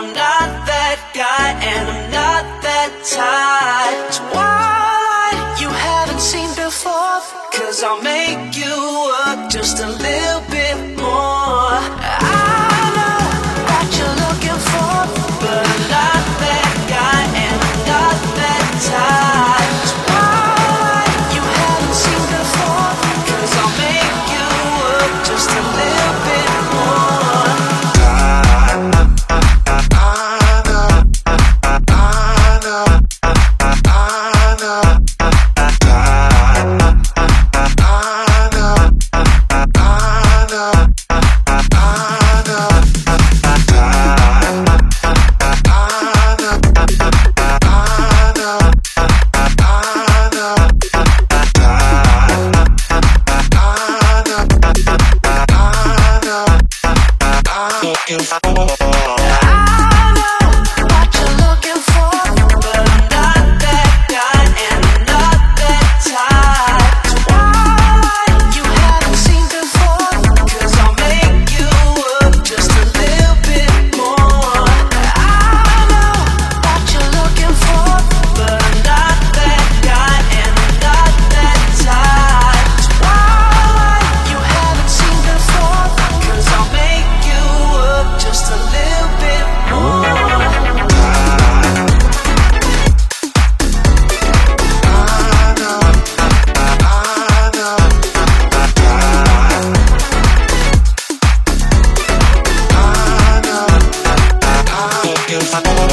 I'm not that guy and I'm not that type to why you haven't seen before. Cause I'll make you work just a little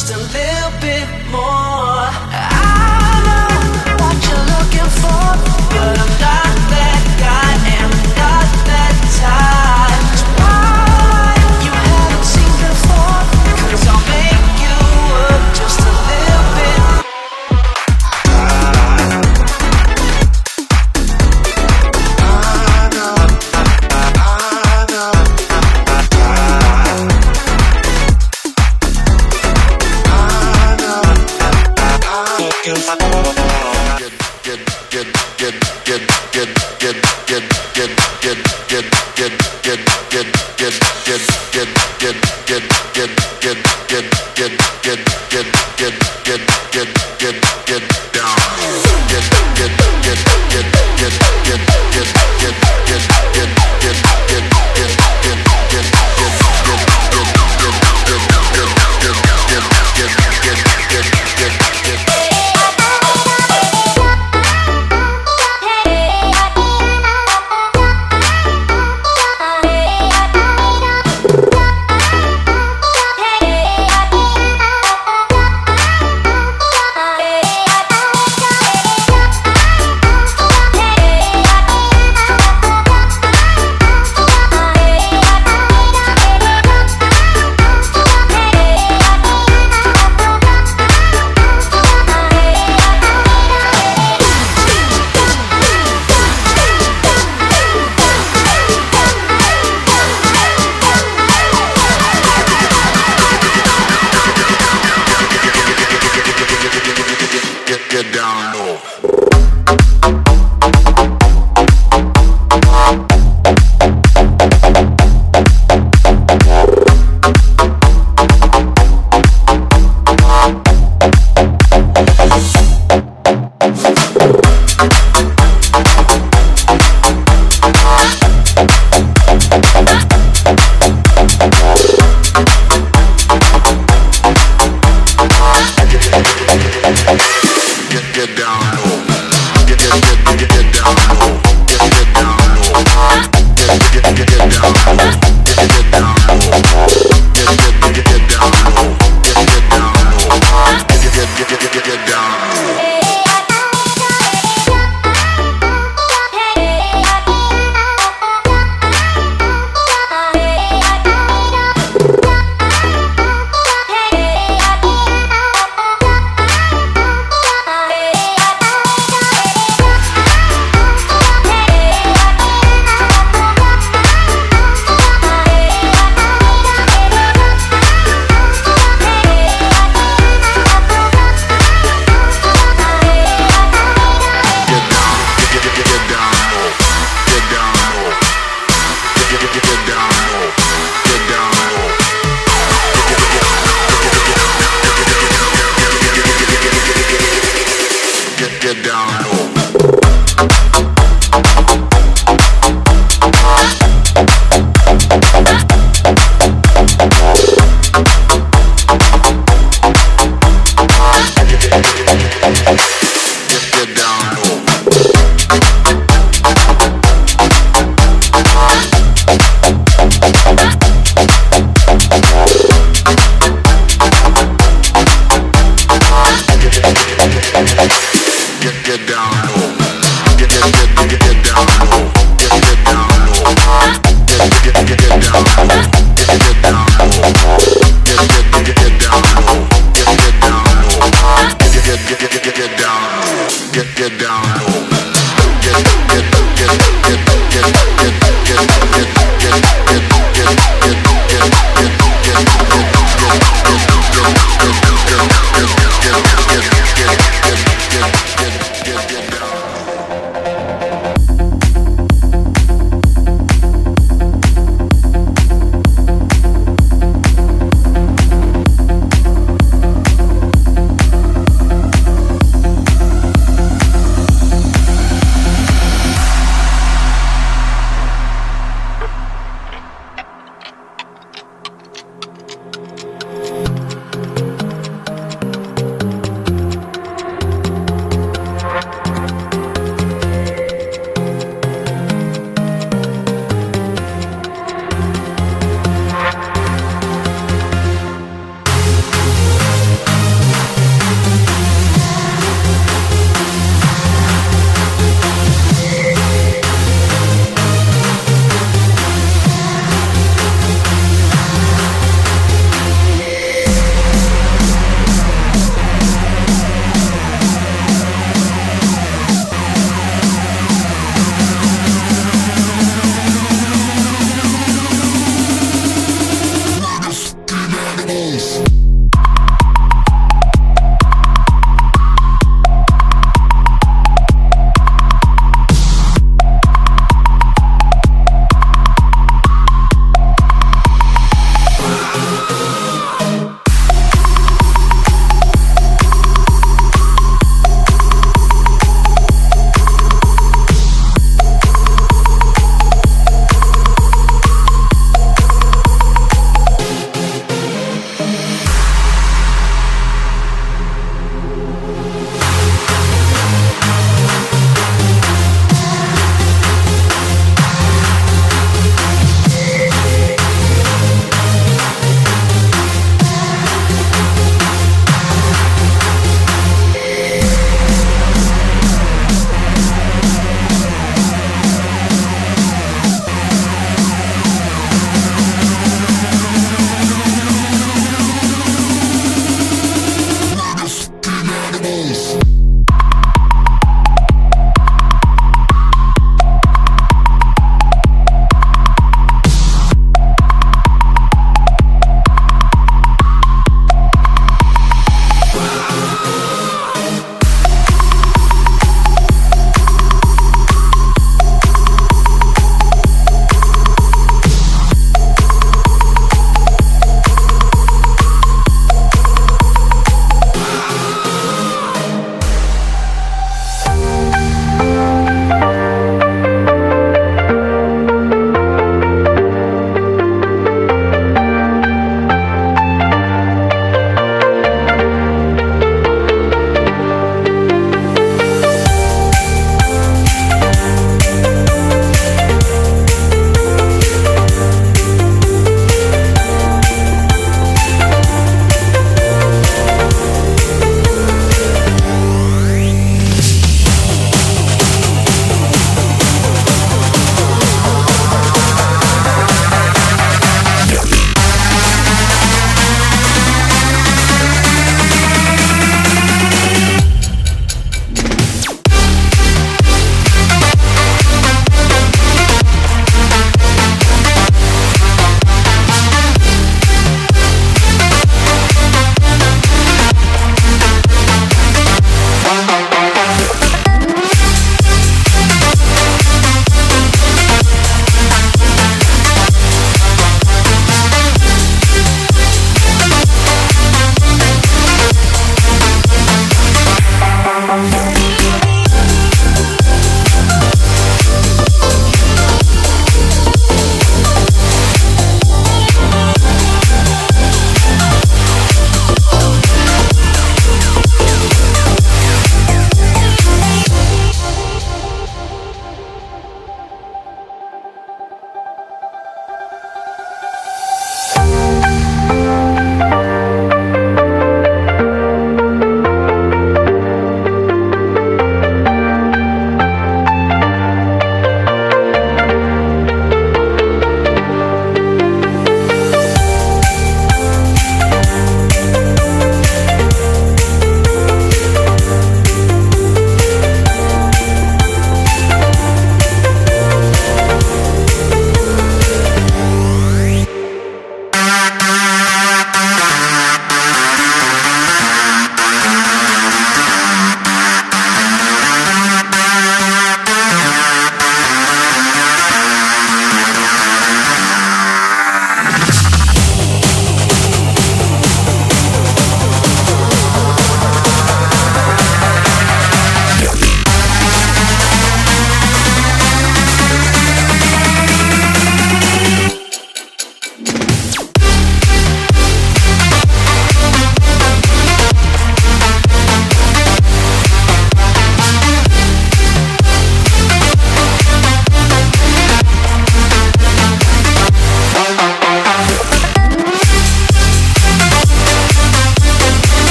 just a little bit more.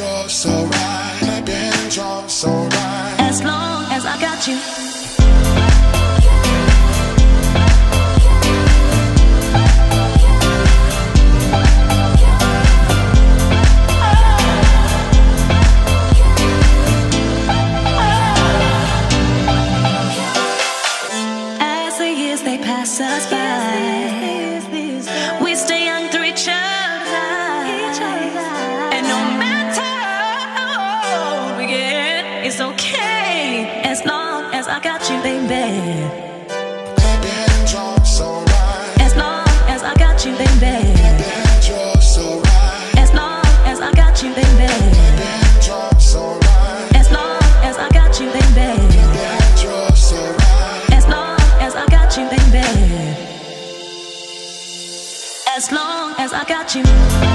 You're so right. Hands, you're so right. As long as I got you. As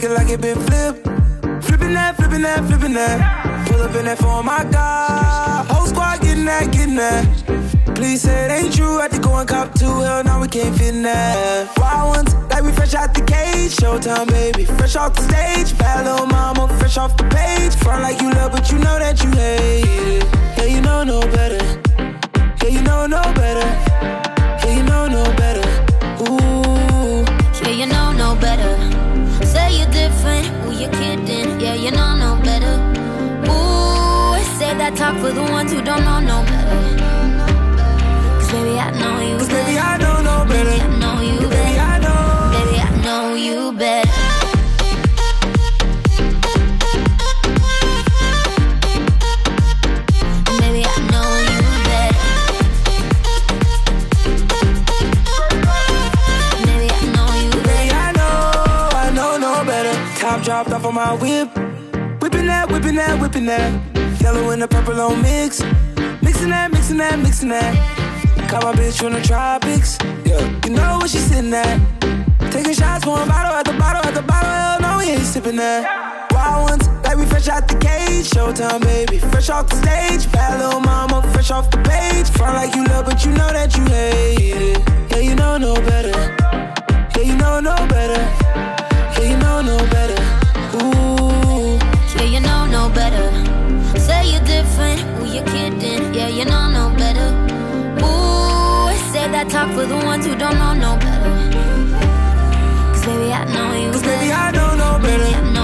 looking like it been flipped. Flipping that, flipping that, flipping that. Pull up in that for my God. Whole squad getting that, getting that. Please say it ain't true. To go and cop two. Hell, now we can't fit in that. Wild ones, like we fresh out the cage. Showtime, baby. Fresh off the stage. Bad little mama, fresh off the page. Front like you love, but you know that you hate it. Yeah, you know no better. Yeah, you know no better. Different, who you kidding? Yeah, you know no better. Ooh, say that talk for the ones who don't know no better. Cause baby, I know you Cause baby. I don't know better. Top off on my whip. Whipping that, whipping that, whipping that. Yellow and the purple on mix. Mixing that, mixing that, mixing that. Caught my bitch from the tropics. Yeah, you know where she sitting at. Taking shots, pouring bottle at the bottle at the bottle. Hell no, we ain't sipping that. Wild ones, like we fresh out the cage. Showtime, baby, fresh off the stage. Bad little mama, fresh off the page. Front like you love, but you know that you hate it. Yeah, you know no better. Yeah, you know no better. Yeah, you know no better. Yeah, you know no better. Say you're different, who you kidding? Yeah, you know no better. Ooh, say that talk for the ones who don't know no better. Cause baby, I know you Cause baby. I don't know better. Baby, I know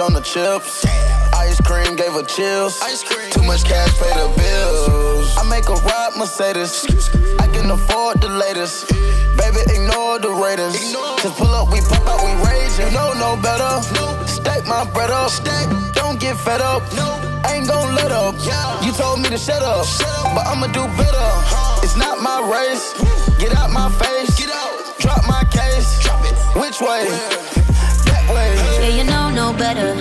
on the chips. Ice cream gave her chills. Too much cash, pay the bills. I make a ride Mercedes. I can afford the latest. Baby, ignore the Raiders. Just pull up, we pop out, we rage. You know no better. Stack my bread up. Don't get fed up. Ain't gon' let up. You told me to shut up, but I'ma do better. It's not my race. Get out my face. Drop my case. Which way? better.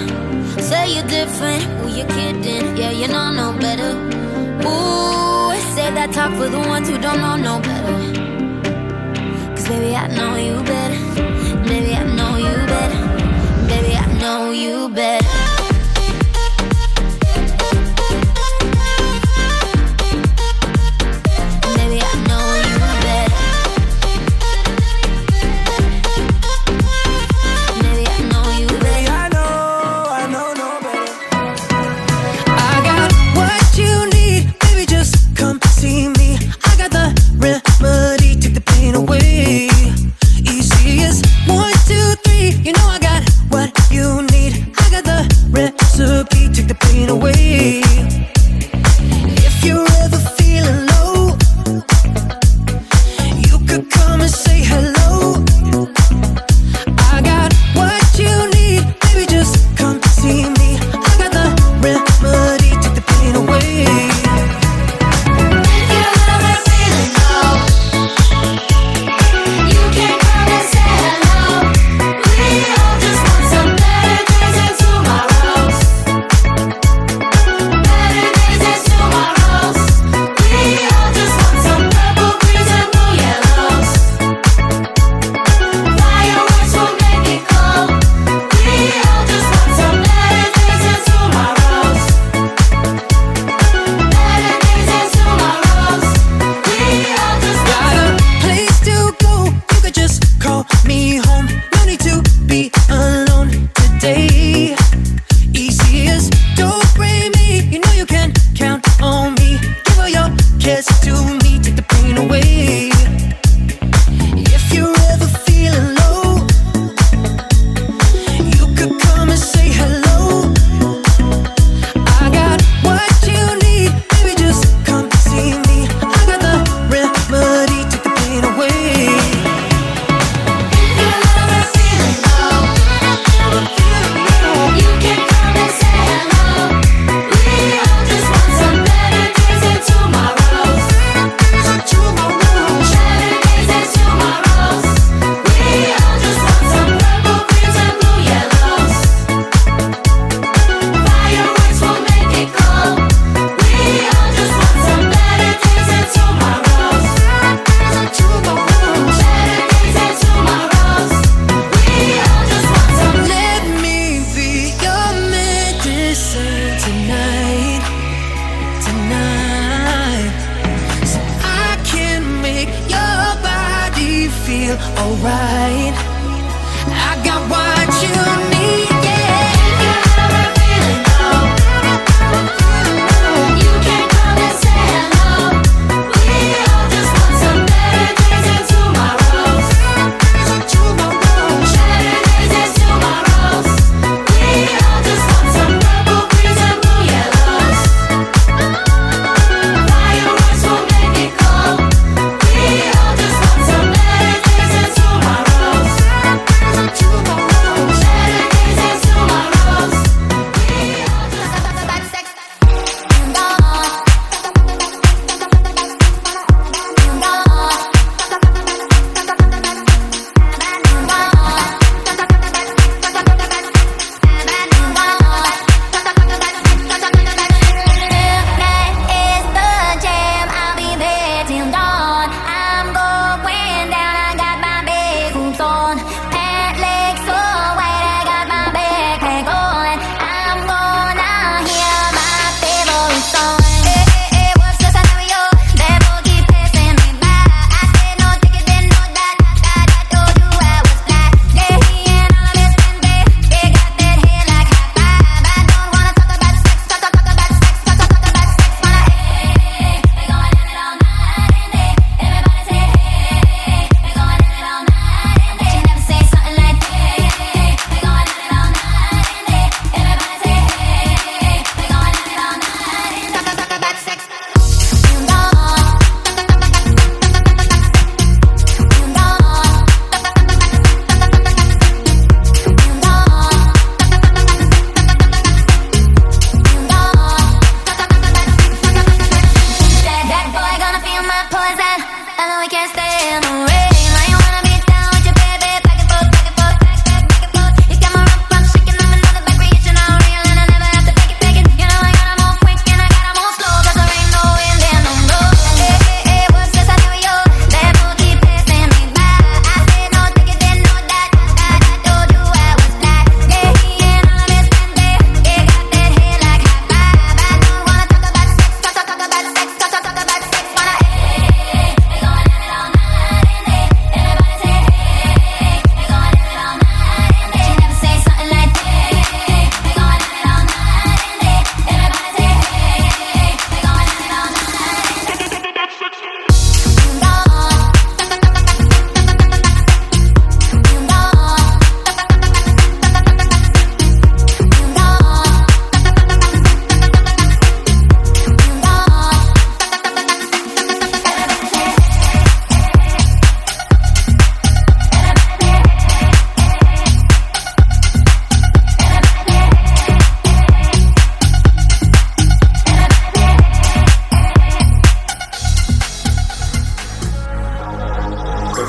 Say you're different, who you kidding? Yeah, you know no better. Ooh, say that talk for the ones who don't know no better. Cause baby, I know you better. Baby, I know you better. Baby, I know you better.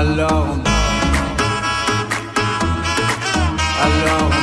alone. Alone.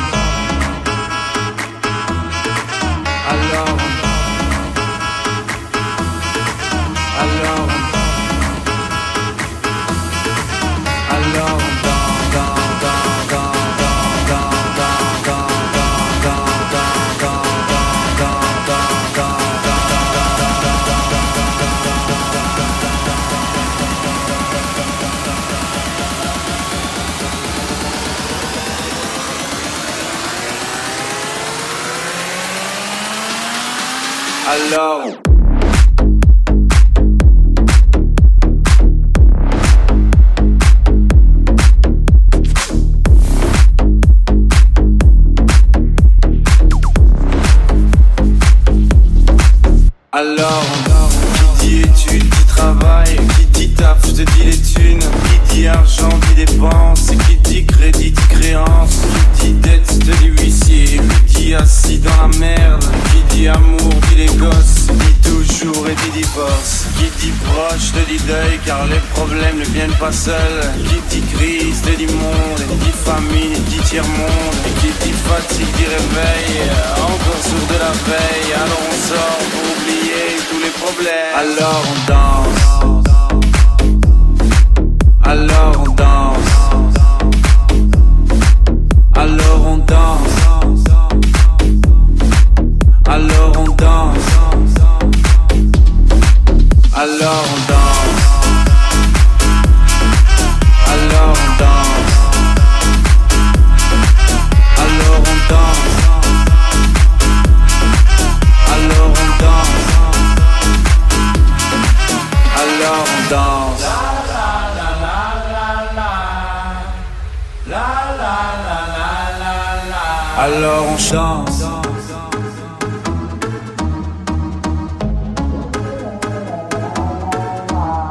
alors on chante.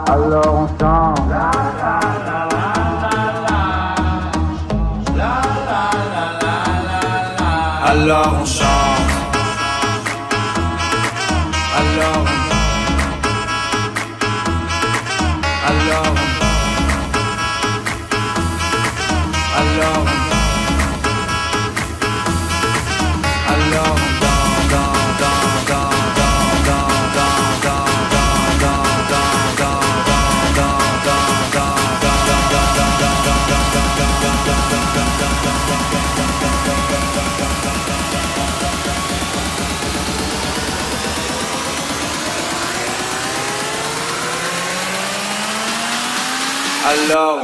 Alors on chante. Alors on. alone.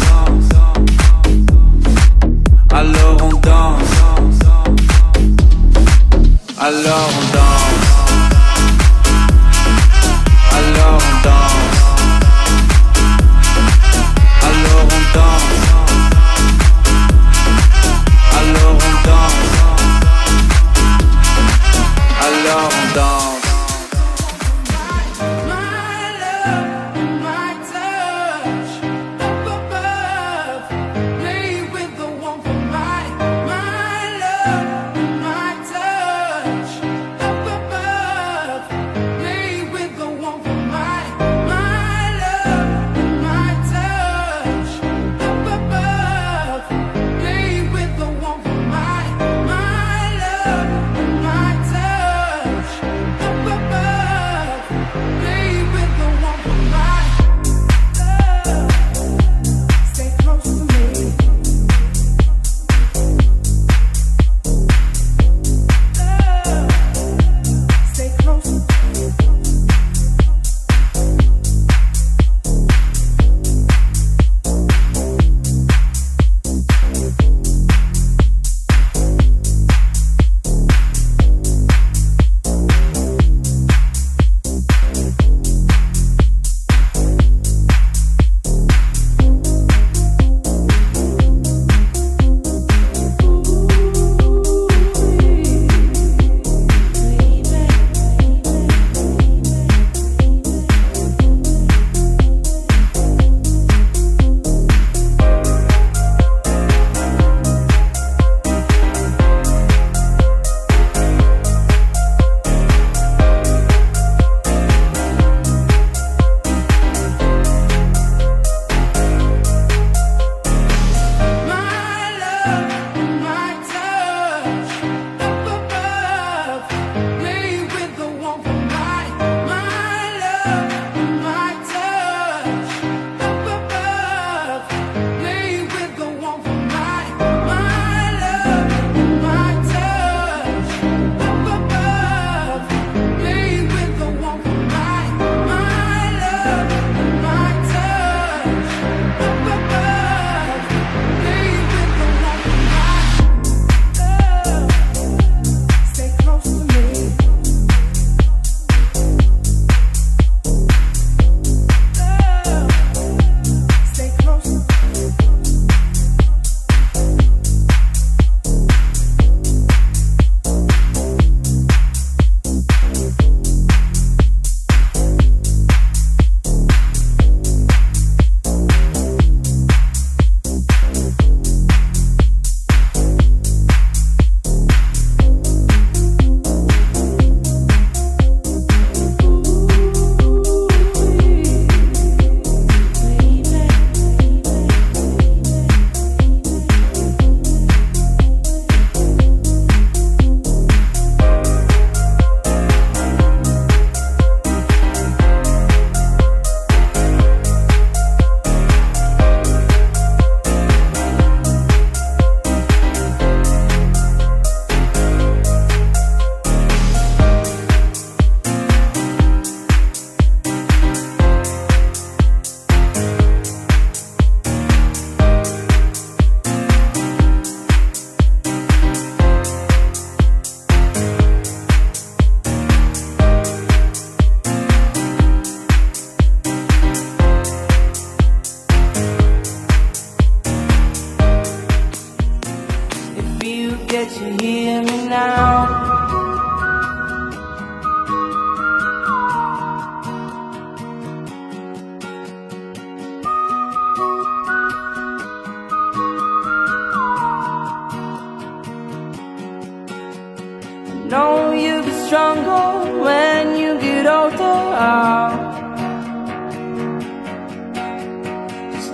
Oh.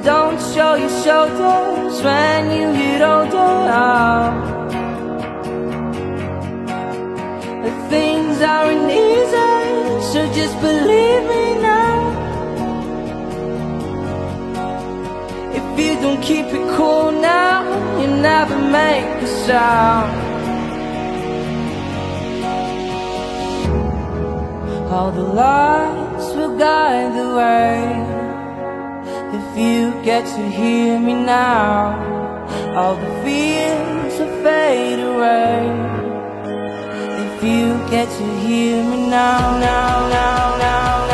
Don't show your shoulders when you get older. The things aren't easy, so just believe me now. If you don't keep it cool now, you never make a sound. All the lights will guide the way. If you get to hear me now, all the fears will fade away. If you get to hear me now, now, now, now,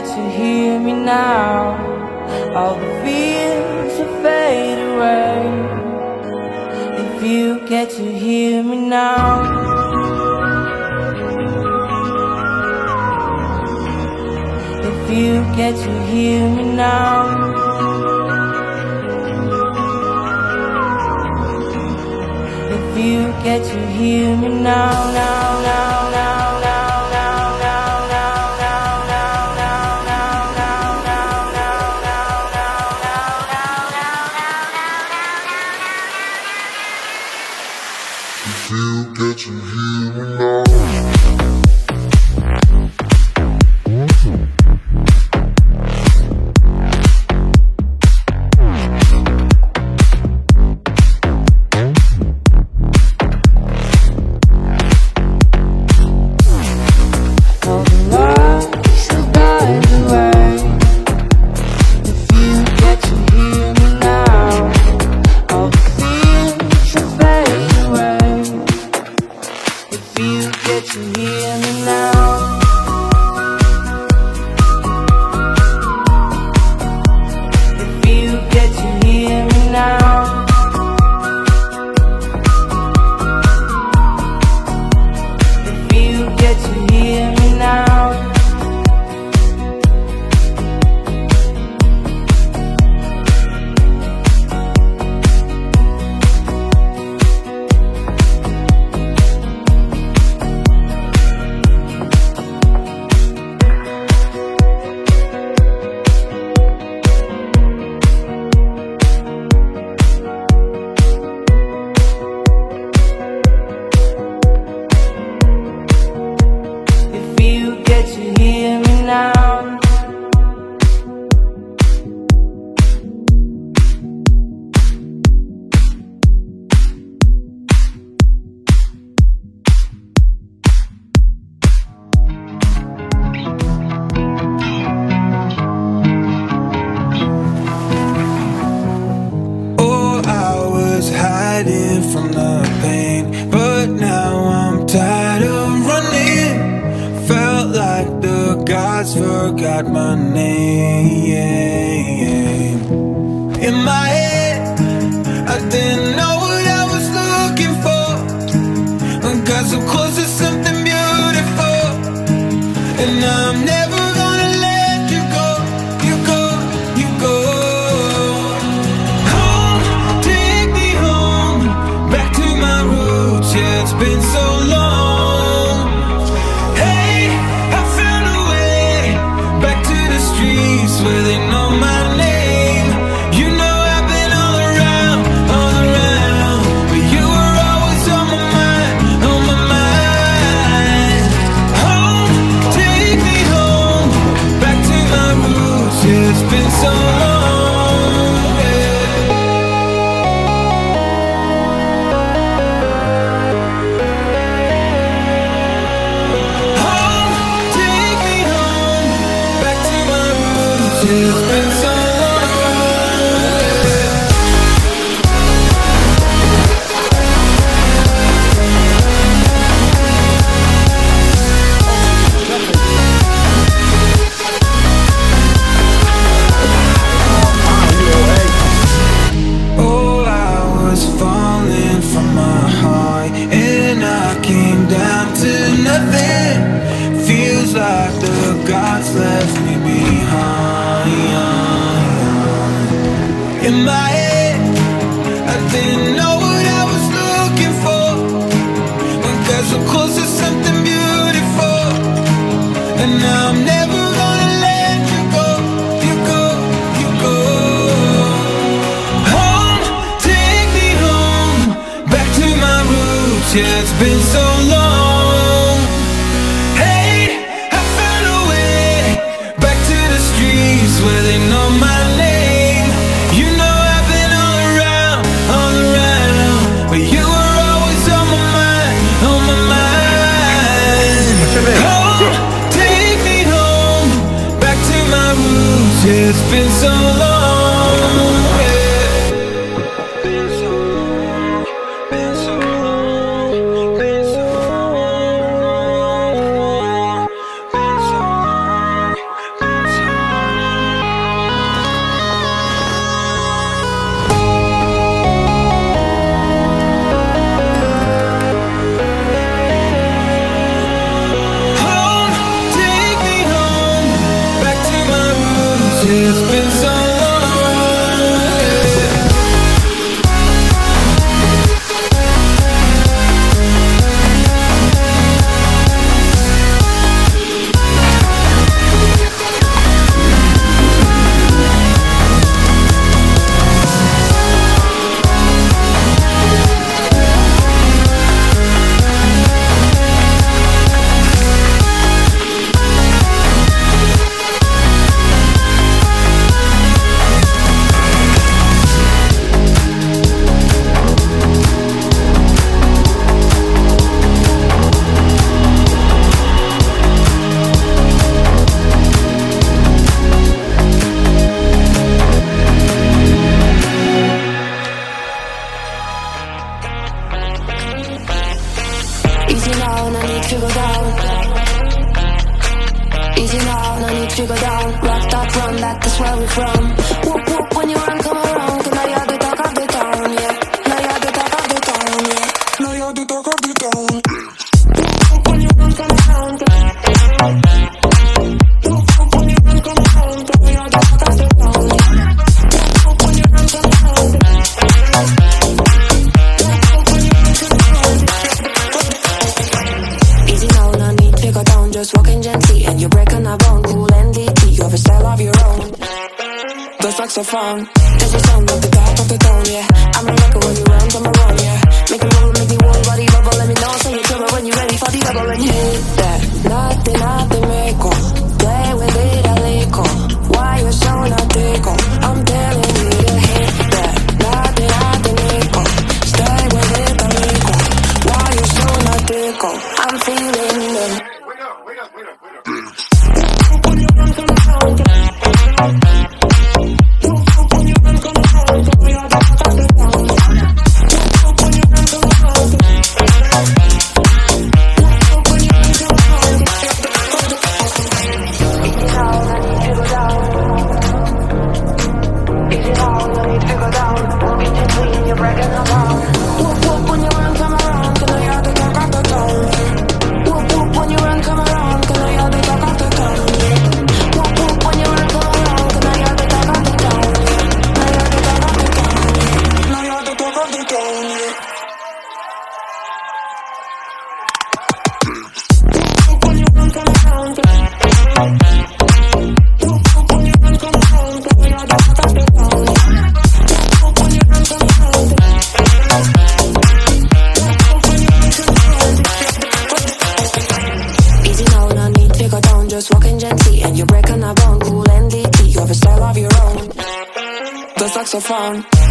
that you hear me now. All the fears will fade away. If you get to hear me now. If you get to hear me now. If you get to hear me now, now, now. Been so The saxophone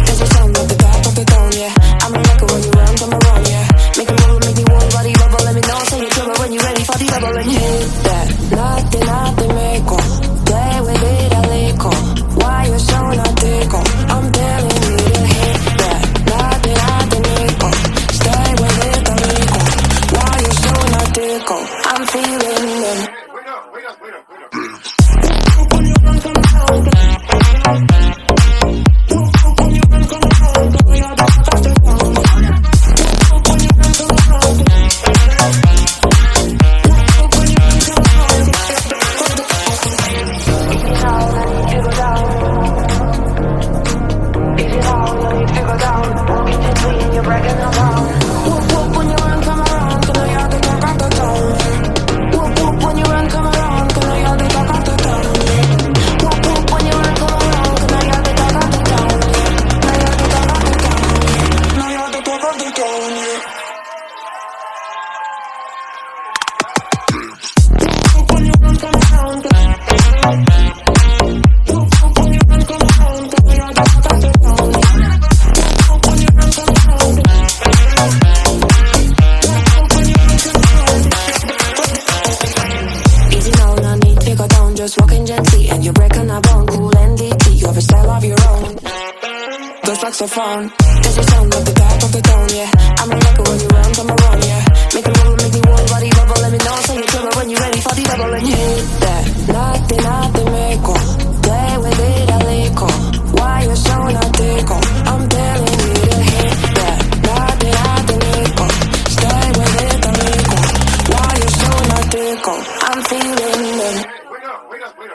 Bueno, bueno, bueno,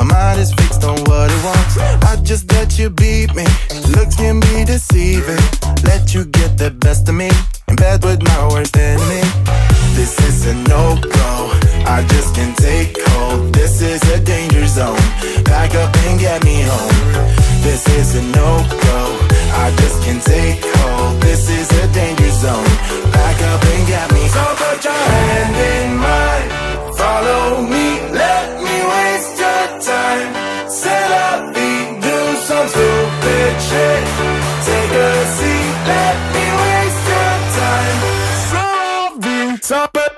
My mind is fixed on what it wants. I just let you beat me. Looks can be deceiving. Let you get the best of me. In bed with my worst enemy. This is a no-go. I just can't take hold. This is a danger zone. Back up and get me home. This is a no-go. I just can't take hold. This is a danger zone. Back up and get me. So put your hand in mine. Follow me. Let me So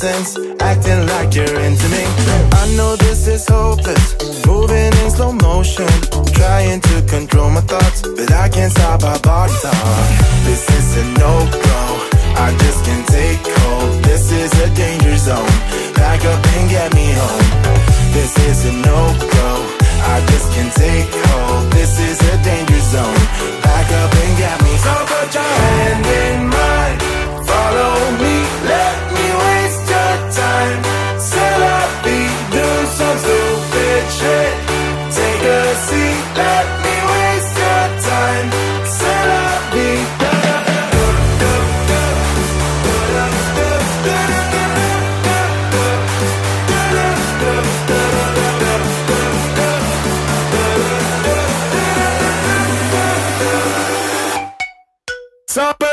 your acting like you're into me. I know this is hopeless, moving in slow motion, trying to control my thoughts, but I can't stop our body talk. This is a no-go. I just can't take hold. This is a danger zone. Back up and get me home. This is a no-go. I just can't take hold. This is a danger zone. Back up and get me. So put your hand in mine. Follow me. Let me waste time. Set up, do some stupid shit. Take a seat. Let me waste your time. Set up, So put